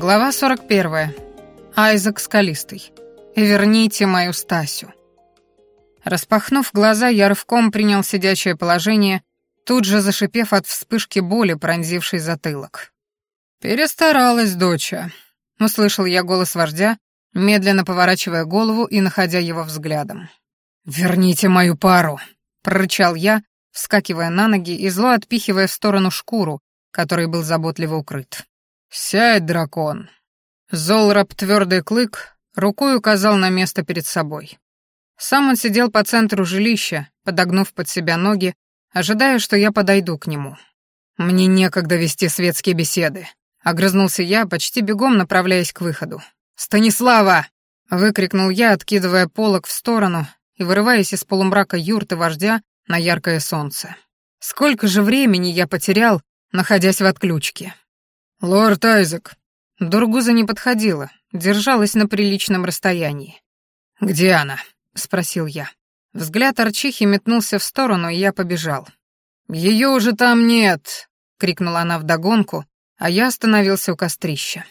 Глава 41. Айзек Скалистый. «Верните мою Стасю». Распахнув глаза, я рывком принял сидячее положение, тут же зашипев от вспышки боли, пронзившей затылок. «Перестаралась, доча», — услышал я голос вождя, медленно поворачивая голову и находя его взглядом. «Верните мою пару», — прорычал я, вскакивая на ноги и зло отпихивая в сторону шкуру, который был заботливо укрыт. «Сядь, дракон!» Золраб твердый клык рукой указал на место перед собой. Сам он сидел по центру жилища, подогнув под себя ноги, ожидая, что я подойду к нему. «Мне некогда вести светские беседы», — огрызнулся я, почти бегом направляясь к выходу. «Станислава!» — выкрикнул я, откидывая полог в сторону и вырываясь из полумрака юрты вождя на яркое солнце. Сколько же времени я потерял, находясь в отключке. «Лорд Айзек». Дургуза не подходила, держалась на приличном расстоянии. «Где она?» — спросил я. Взгляд Арчихи метнулся в сторону, и я побежал. «Ее уже там нет!» — крикнула она вдогонку, а я остановился у кострища.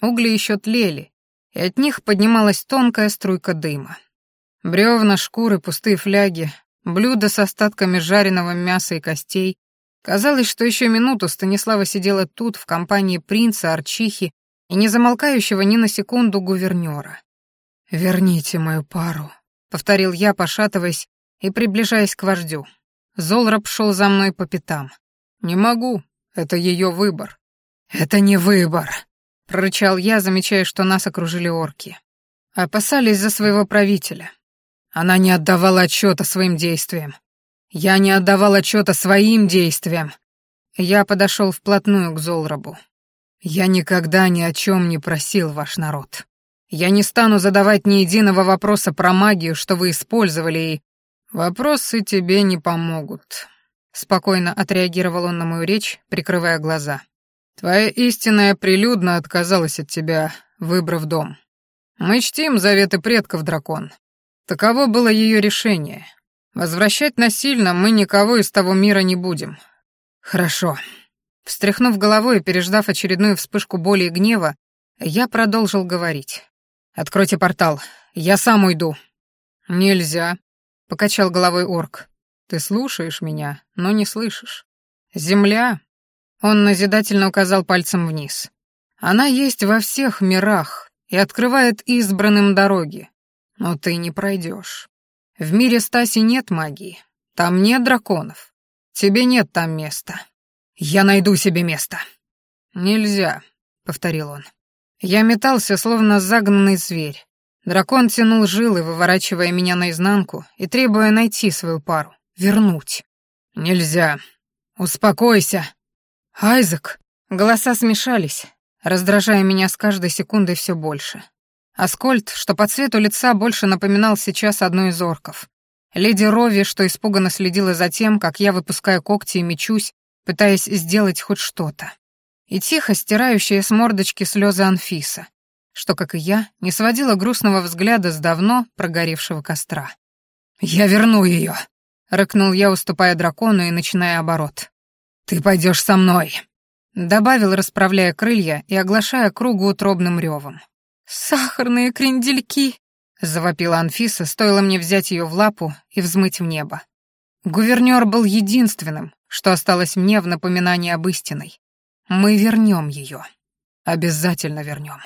Угли еще тлели, и от них поднималась тонкая струйка дыма. Бревна, шкуры, пустые фляги, блюда с остатками жареного мяса и костей, Казалось, что еще минуту Станислава сидела тут, в компании принца, Арчихи и незамолкающего ни на секунду гувернера. «Верните мою пару», — повторил я, пошатываясь и приближаясь к вождю. Золраб шел за мной по пятам. «Не могу, это ее выбор». «Это не выбор», — прорычал я, замечая, что нас окружили орки. Опасались за своего правителя. Она не отдавала отчета своим действиям. Я не отдавал отчета своим действиям. Я подошел вплотную к Золрабу. Я никогда ни о чем не просил ваш народ. Я не стану задавать ни единого вопроса про магию, что вы использовали, и... Вопросы тебе не помогут. Спокойно отреагировал он на мою речь, прикрывая глаза. Твоя истинная прилюдно отказалась от тебя, выбрав дом. Мы чтим заветы предков, дракон. Таково было ее решение, Возвращать насильно мы никого из того мира не будем. Хорошо. Встряхнув головой и переждав очередную вспышку боли и гнева, я продолжил говорить. «Откройте портал. Я сам уйду». «Нельзя», — покачал головой орк. «Ты слушаешь меня, но не слышишь. Земля...» Он назидательно указал пальцем вниз. «Она есть во всех мирах и открывает избранным дороги. Но ты не пройдешь. В мире Стаси нет магии. Там нет драконов. Тебе нет там места. Я найду себе место. Нельзя, повторил он. Я метался, словно загнанный зверь. Дракон тянул жилы, выворачивая меня наизнанку и требуя найти свою пару, вернуть. Нельзя. Успокойся. Айзек. Голоса смешались, раздражая меня с каждой секундой все больше. Аскольд, что по цвету лица больше напоминал сейчас одну из орков. Леди Рови, что испуганно следила за тем, как я выпускаю когти и мечусь, пытаясь сделать хоть что-то. И тихо стирающая с мордочки слезы Анфиса, что, как и я, не сводила грустного взгляда с давно прогоревшего костра. «Я верну ее!» — рыкнул я, уступая дракону и начиная оборот. «Ты пойдешь со мной!» — добавил, расправляя крылья и оглашая кругу утробным ревом. «Сахарные крендельки!» — завопила Анфиса, стоило мне взять ее в лапу и взмыть в небо. Гувернер был единственным, что осталось мне в напоминании об истиной. Мы вернем ее. Обязательно вернем.